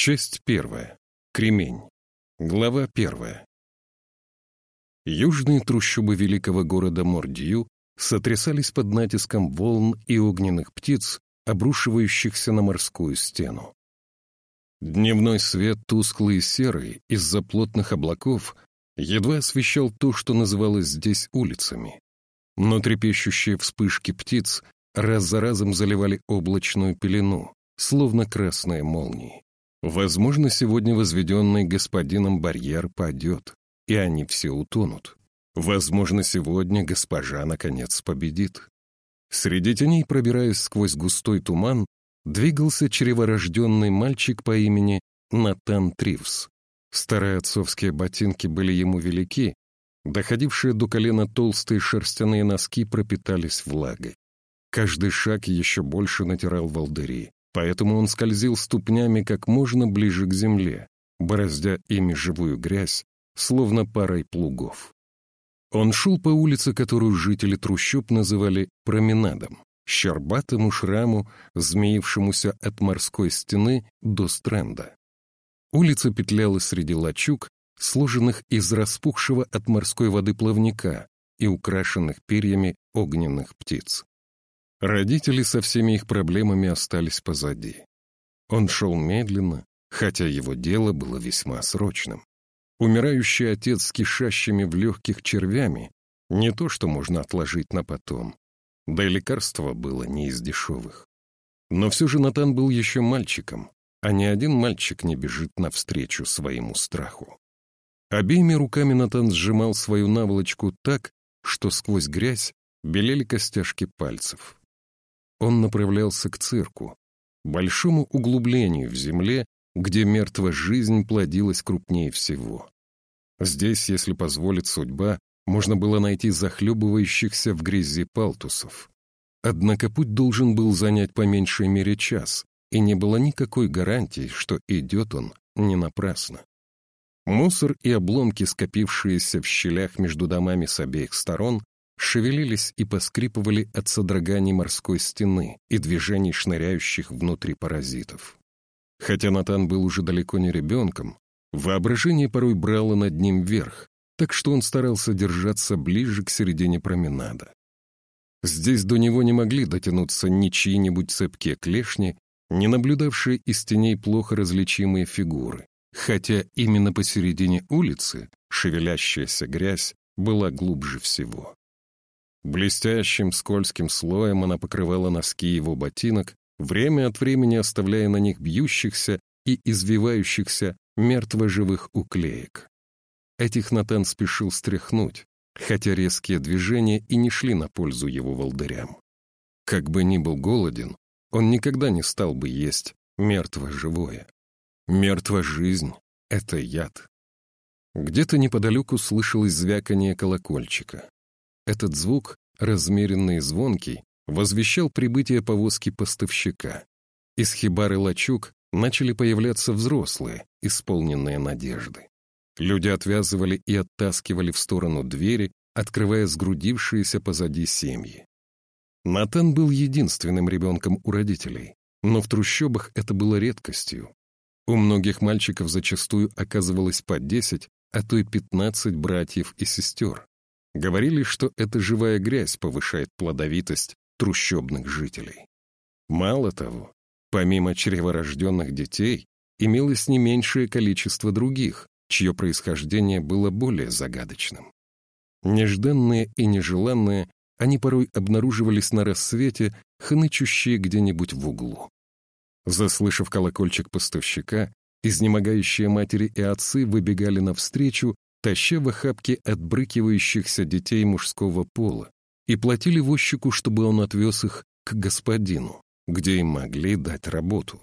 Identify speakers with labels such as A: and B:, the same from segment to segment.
A: Часть первая. Кремень. Глава первая. Южные трущобы великого города Мордью сотрясались под натиском волн и огненных птиц, обрушивающихся на морскую стену. Дневной свет, тусклый и серый, из-за плотных облаков, едва освещал то, что называлось здесь улицами. Но трепещущие вспышки птиц раз за разом заливали облачную пелену, словно красные молнии. Возможно, сегодня возведенный господином барьер падет, и они все утонут. Возможно, сегодня госпожа наконец победит. Среди теней, пробираясь сквозь густой туман, двигался чреворожденный мальчик по имени Натан Тривс. Старые отцовские ботинки были ему велики, доходившие до колена толстые шерстяные носки пропитались влагой. Каждый шаг еще больше натирал волдыри поэтому он скользил ступнями как можно ближе к земле, бороздя ими живую грязь, словно парой плугов. Он шел по улице, которую жители трущоб называли променадом, щербатому шраму, змеившемуся от морской стены до стренда. Улица петляла среди лачуг, сложенных из распухшего от морской воды плавника и украшенных перьями огненных птиц. Родители со всеми их проблемами остались позади. Он шел медленно, хотя его дело было весьма срочным. Умирающий отец с кишащими в легких червями — не то, что можно отложить на потом. Да и лекарство было не из дешевых. Но все же Натан был еще мальчиком, а ни один мальчик не бежит навстречу своему страху. Обеими руками Натан сжимал свою наволочку так, что сквозь грязь белели костяшки пальцев он направлялся к цирку, большому углублению в земле, где мертвая жизнь плодилась крупнее всего. Здесь, если позволит судьба, можно было найти захлебывающихся в грязи палтусов. Однако путь должен был занять по меньшей мере час, и не было никакой гарантии, что идет он не напрасно. Мусор и обломки, скопившиеся в щелях между домами с обеих сторон, шевелились и поскрипывали от содроганий морской стены и движений шныряющих внутри паразитов. Хотя Натан был уже далеко не ребенком, воображение порой брало над ним верх, так что он старался держаться ближе к середине променада. Здесь до него не могли дотянуться ни чьи-нибудь цепкие клешни, не наблюдавшие из теней плохо различимые фигуры, хотя именно посередине улицы шевелящаяся грязь была глубже всего. Блестящим скользким слоем она покрывала носки его ботинок, время от времени оставляя на них бьющихся и извивающихся мертво-живых уклеек. Этих Натан спешил стряхнуть, хотя резкие движения и не шли на пользу его волдырям. Как бы ни был голоден, он никогда не стал бы есть мертво-живое. Мертва жизнь — это яд. Где-то неподалеку слышалось звяканье колокольчика. Этот звук, размеренный и звонкий, возвещал прибытие повозки поставщика. Из хибары лачуг начали появляться взрослые, исполненные надежды. Люди отвязывали и оттаскивали в сторону двери, открывая сгрудившиеся позади семьи. Натан был единственным ребенком у родителей, но в трущобах это было редкостью. У многих мальчиков зачастую оказывалось по 10, а то и 15 братьев и сестер. Говорили, что эта живая грязь повышает плодовитость трущобных жителей. Мало того, помимо чреворожденных детей, имелось не меньшее количество других, чье происхождение было более загадочным. Нежданные и нежеланные, они порой обнаруживались на рассвете, хнычущие где-нибудь в углу. Заслышав колокольчик поставщика, изнемогающие матери и отцы выбегали навстречу таща в охапке отбрыкивающихся детей мужского пола, и платили возчику, чтобы он отвез их к господину, где им могли дать работу.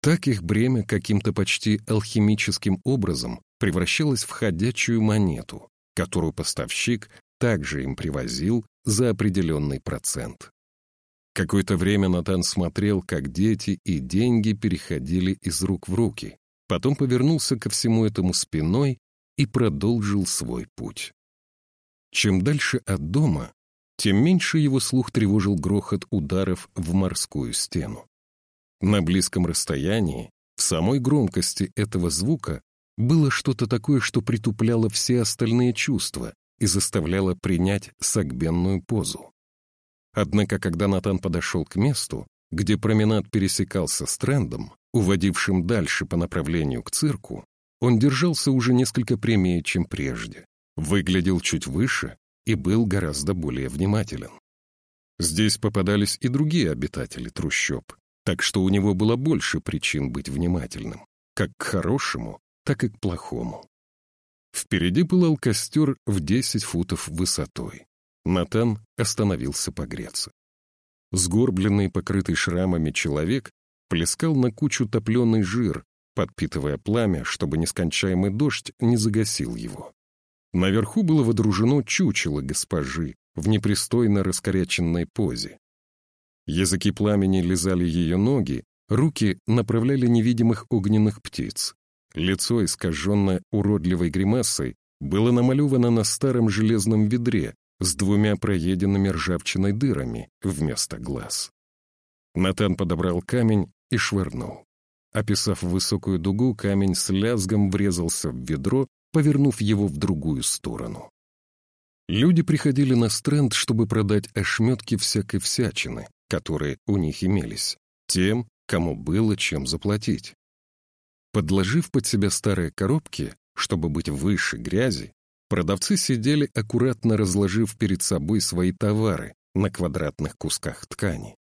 A: Так их бремя каким-то почти алхимическим образом превращалось в ходячую монету, которую поставщик также им привозил за определенный процент. Какое-то время Натан смотрел, как дети и деньги переходили из рук в руки, потом повернулся ко всему этому спиной и продолжил свой путь. Чем дальше от дома, тем меньше его слух тревожил грохот ударов в морскую стену. На близком расстоянии, в самой громкости этого звука было что-то такое, что притупляло все остальные чувства и заставляло принять сагбенную позу. Однако, когда Натан подошел к месту, где променад пересекался с трендом, уводившим дальше по направлению к цирку, он держался уже несколько прямее, чем прежде, выглядел чуть выше и был гораздо более внимателен. Здесь попадались и другие обитатели трущоб, так что у него было больше причин быть внимательным, как к хорошему, так и к плохому. Впереди пылал костер в 10 футов высотой. Натан остановился погреться. Сгорбленный, покрытый шрамами человек плескал на кучу топленый жир, подпитывая пламя, чтобы нескончаемый дождь не загасил его. Наверху было водружено чучело госпожи в непристойно раскоряченной позе. Языки пламени лизали ее ноги, руки направляли невидимых огненных птиц. Лицо, искаженное уродливой гримасой, было намалевано на старом железном ведре, с двумя проеденными ржавчиной дырами вместо глаз. Натан подобрал камень и швырнул. Описав высокую дугу, камень с лязгом врезался в ведро, повернув его в другую сторону. Люди приходили на стренд, чтобы продать ошметки всякой всячины, которые у них имелись, тем, кому было чем заплатить. Подложив под себя старые коробки, чтобы быть выше грязи, Продавцы сидели, аккуратно разложив перед собой свои товары на квадратных кусках ткани.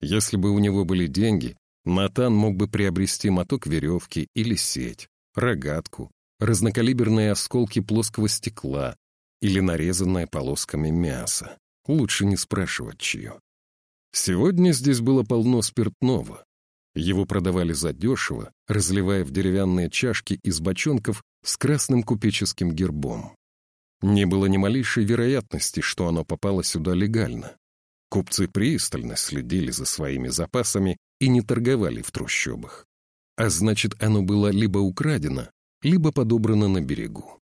A: Если бы у него были деньги, Натан мог бы приобрести моток веревки или сеть, рогатку, разнокалиберные осколки плоского стекла или нарезанное полосками мясо. Лучше не спрашивать, чье. Сегодня здесь было полно спиртного. Его продавали задешево, разливая в деревянные чашки из бочонков с красным купеческим гербом. Не было ни малейшей вероятности, что оно попало сюда легально. Купцы пристально следили за своими запасами и не торговали в трущобах. А значит, оно было либо украдено, либо подобрано на берегу.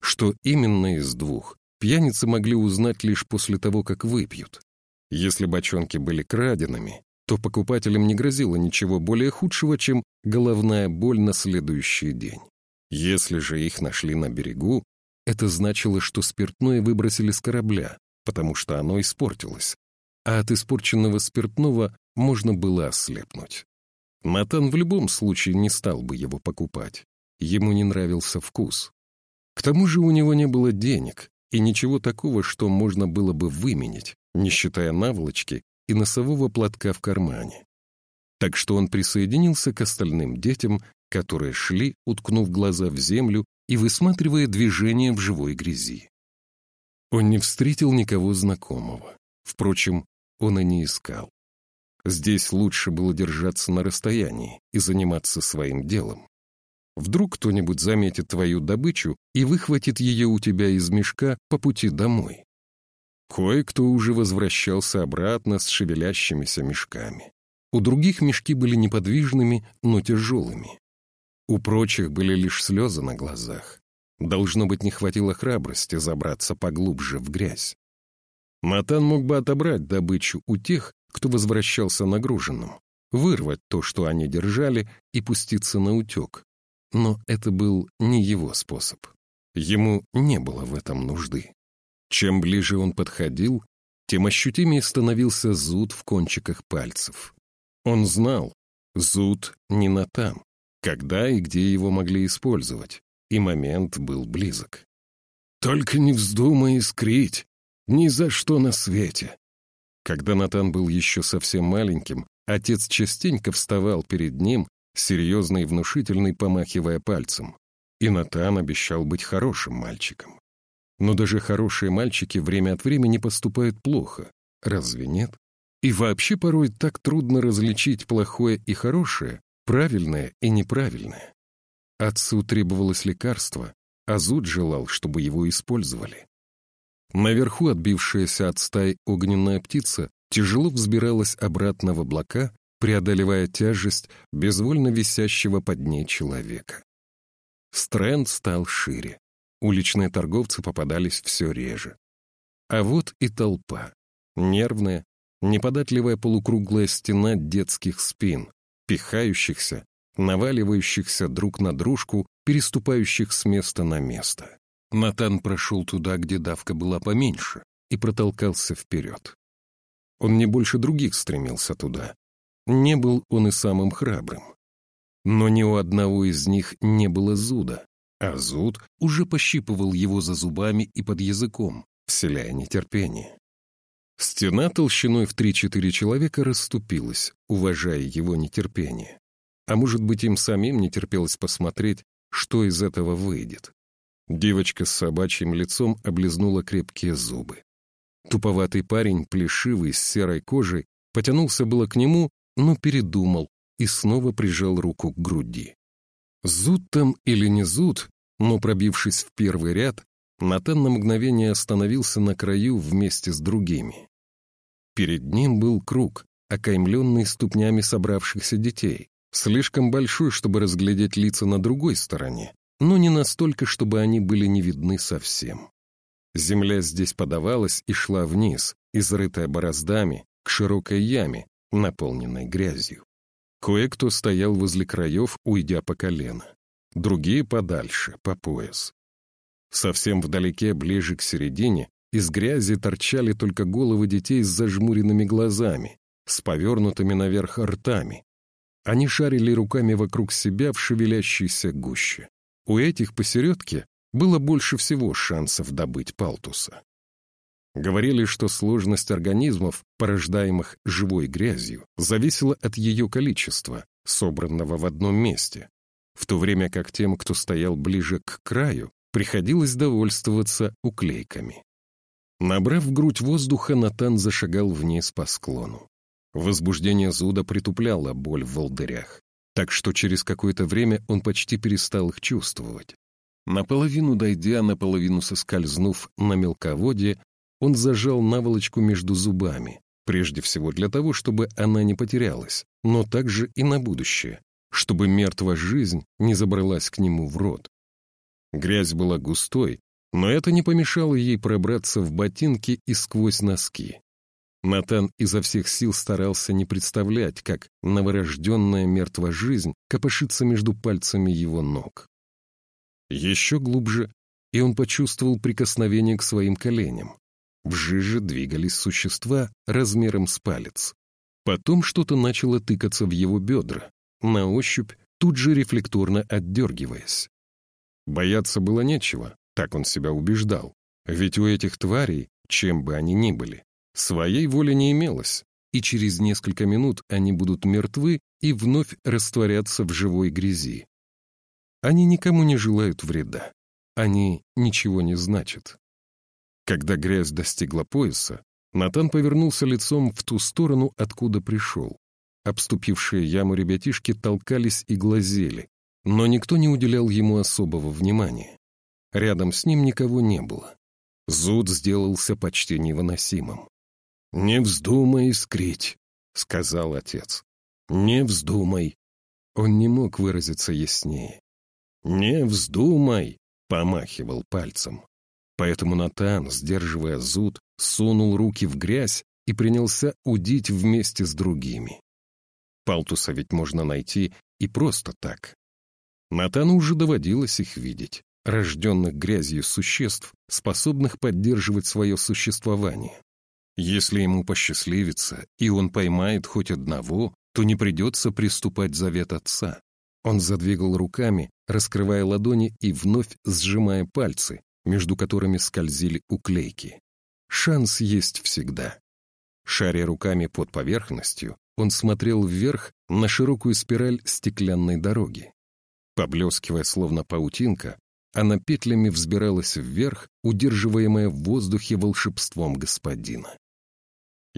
A: Что именно из двух, пьяницы могли узнать лишь после того, как выпьют. Если бочонки были краденными, то покупателям не грозило ничего более худшего, чем головная боль на следующий день. Если же их нашли на берегу, это значило, что спиртное выбросили с корабля, потому что оно испортилось, а от испорченного спиртного можно было ослепнуть. Натан в любом случае не стал бы его покупать. Ему не нравился вкус. К тому же у него не было денег и ничего такого, что можно было бы выменить, не считая наволочки и носового платка в кармане. Так что он присоединился к остальным детям которые шли, уткнув глаза в землю и высматривая движение в живой грязи. Он не встретил никого знакомого. Впрочем, он и не искал. Здесь лучше было держаться на расстоянии и заниматься своим делом. Вдруг кто-нибудь заметит твою добычу и выхватит ее у тебя из мешка по пути домой. Кое-кто уже возвращался обратно с шевелящимися мешками. У других мешки были неподвижными, но тяжелыми. У прочих были лишь слезы на глазах. Должно быть, не хватило храбрости забраться поглубже в грязь. Матан мог бы отобрать добычу у тех, кто возвращался нагруженным, вырвать то, что они держали, и пуститься на утек. Но это был не его способ. Ему не было в этом нужды. Чем ближе он подходил, тем ощутимее становился зуд в кончиках пальцев. Он знал, зуд не на там когда и где его могли использовать, и момент был близок. «Только не вздумай искрить! Ни за что на свете!» Когда Натан был еще совсем маленьким, отец частенько вставал перед ним, серьезный и внушительный, помахивая пальцем. И Натан обещал быть хорошим мальчиком. Но даже хорошие мальчики время от времени поступают плохо, разве нет? И вообще порой так трудно различить плохое и хорошее, правильное и неправильное. Отцу требовалось лекарство, а Зуд желал, чтобы его использовали. Наверху отбившаяся от стаи огненная птица тяжело взбиралась обратно в облака, преодолевая тяжесть безвольно висящего под ней человека. Стрэнд стал шире. Уличные торговцы попадались все реже. А вот и толпа. Нервная, неподатливая полукруглая стена детских спин, пихающихся, наваливающихся друг на дружку, переступающих с места на место. Натан прошел туда, где давка была поменьше, и протолкался вперед. Он не больше других стремился туда. Не был он и самым храбрым. Но ни у одного из них не было зуда, а зуд уже пощипывал его за зубами и под языком, вселяя нетерпение. Стена толщиной в 3-4 человека расступилась, уважая его нетерпение. А может быть, им самим не терпелось посмотреть, что из этого выйдет. Девочка с собачьим лицом облизнула крепкие зубы. Туповатый парень, плешивый, с серой кожей, потянулся было к нему, но передумал и снова прижал руку к груди. Зуд там или не зуд, но пробившись в первый ряд, Натан на мгновение остановился на краю вместе с другими. Перед ним был круг, окаймленный ступнями собравшихся детей, слишком большой, чтобы разглядеть лица на другой стороне, но не настолько, чтобы они были не видны совсем. Земля здесь подавалась и шла вниз, изрытая бороздами, к широкой яме, наполненной грязью. Кое-кто стоял возле краев, уйдя по колено. Другие подальше, по пояс. Совсем вдалеке, ближе к середине, из грязи торчали только головы детей с зажмуренными глазами, с повернутыми наверх ртами. Они шарили руками вокруг себя в шевелящейся гуще. У этих посередке было больше всего шансов добыть палтуса. Говорили, что сложность организмов, порождаемых живой грязью, зависела от ее количества, собранного в одном месте, в то время как тем, кто стоял ближе к краю, приходилось довольствоваться уклейками. Набрав грудь воздуха, Натан зашагал вниз по склону. Возбуждение зуда притупляло боль в волдырях, так что через какое-то время он почти перестал их чувствовать. Наполовину дойдя, наполовину соскользнув на мелководье, он зажал наволочку между зубами, прежде всего для того, чтобы она не потерялась, но также и на будущее, чтобы мертвая жизнь не забралась к нему в рот. Грязь была густой, но это не помешало ей пробраться в ботинки и сквозь носки. Натан изо всех сил старался не представлять, как новорожденная мертвая жизнь копошится между пальцами его ног. Еще глубже, и он почувствовал прикосновение к своим коленям. В жиже двигались существа размером с палец. Потом что-то начало тыкаться в его бедра, на ощупь, тут же рефлекторно отдергиваясь. Бояться было нечего, так он себя убеждал. Ведь у этих тварей, чем бы они ни были, своей воли не имелось, и через несколько минут они будут мертвы и вновь растворятся в живой грязи. Они никому не желают вреда. Они ничего не значат. Когда грязь достигла пояса, Натан повернулся лицом в ту сторону, откуда пришел. Обступившие яму ребятишки толкались и глазели, но никто не уделял ему особого внимания. Рядом с ним никого не было. Зуд сделался почти невыносимым. «Не вздумай искрить», — сказал отец. «Не вздумай». Он не мог выразиться яснее. «Не вздумай!» — помахивал пальцем. Поэтому Натан, сдерживая зуд, сунул руки в грязь и принялся удить вместе с другими. Палтуса ведь можно найти и просто так. Натану уже доводилось их видеть, рожденных грязью существ, способных поддерживать свое существование. Если ему посчастливится, и он поймает хоть одного, то не придется приступать завет отца. Он задвигал руками, раскрывая ладони и вновь сжимая пальцы, между которыми скользили уклейки. Шанс есть всегда. Шаря руками под поверхностью, он смотрел вверх на широкую спираль стеклянной дороги. Поблескивая словно паутинка, она петлями взбиралась вверх, удерживаемая в воздухе волшебством господина.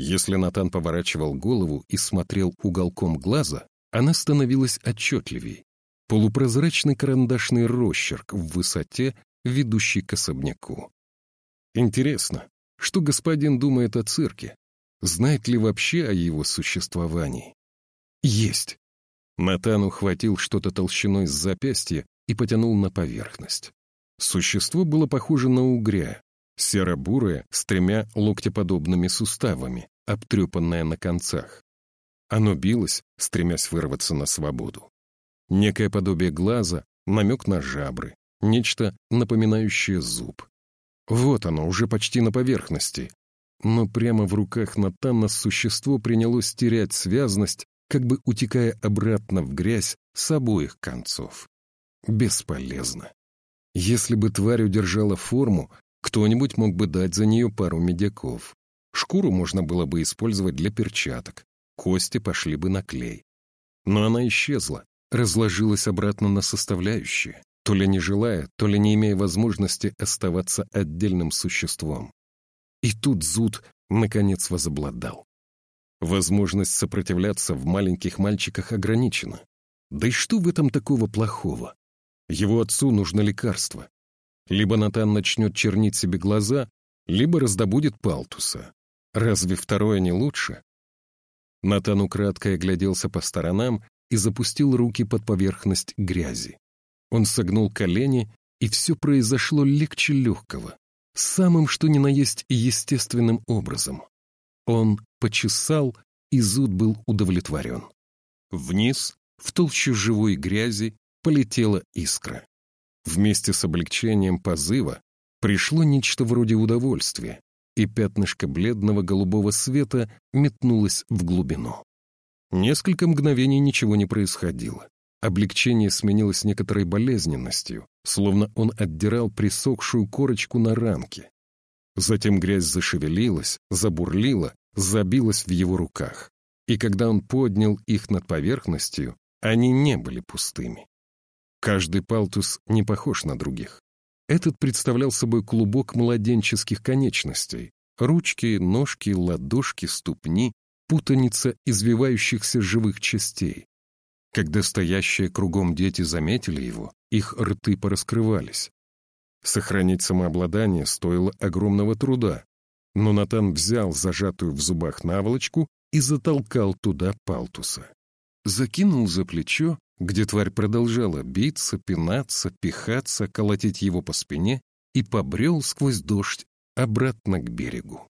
A: Если Натан поворачивал голову и смотрел уголком глаза, она становилась отчетливей. Полупрозрачный карандашный росчерк в высоте, ведущий к особняку. Интересно, что господин думает о цирке? Знает ли вообще о его существовании? Есть. Натан ухватил что-то толщиной с запястья и потянул на поверхность. Существо было похоже на угря, серо-бурое, с тремя локтеподобными суставами, обтрепанное на концах. Оно билось, стремясь вырваться на свободу. Некое подобие глаза, намек на жабры, нечто напоминающее зуб. Вот оно, уже почти на поверхности. Но прямо в руках Натана существо принялось терять связность, как бы утекая обратно в грязь с обоих концов. Бесполезно. Если бы тварь удержала форму, кто-нибудь мог бы дать за нее пару медяков. Шкуру можно было бы использовать для перчаток, кости пошли бы на клей. Но она исчезла, разложилась обратно на составляющие, то ли не желая, то ли не имея возможности оставаться отдельным существом. И тут зуд, наконец, возобладал. Возможность сопротивляться в маленьких мальчиках ограничена. Да и что в этом такого плохого? Его отцу нужно лекарство. Либо Натан начнет чернить себе глаза, либо раздобудет палтуса. Разве второе не лучше? Натан украдкой огляделся по сторонам и запустил руки под поверхность грязи. Он согнул колени, и все произошло легче легкого, самым что ни на есть естественным образом. Он почесал, и зуд был удовлетворен. Вниз, в толщу живой грязи, полетела искра. Вместе с облегчением позыва пришло нечто вроде удовольствия, и пятнышко бледного голубого света метнулось в глубину. Несколько мгновений ничего не происходило. Облегчение сменилось некоторой болезненностью, словно он отдирал присохшую корочку на ранке. Затем грязь зашевелилась, забурлила, забилась в его руках. И когда он поднял их над поверхностью, они не были пустыми. Каждый палтус не похож на других. Этот представлял собой клубок младенческих конечностей. Ручки, ножки, ладошки, ступни, путаница извивающихся живых частей. Когда стоящие кругом дети заметили его, их рты пораскрывались. Сохранить самообладание стоило огромного труда, но Натан взял зажатую в зубах наволочку и затолкал туда палтуса. Закинул за плечо где тварь продолжала биться, пинаться, пихаться, колотить его по спине и побрел сквозь дождь обратно к берегу.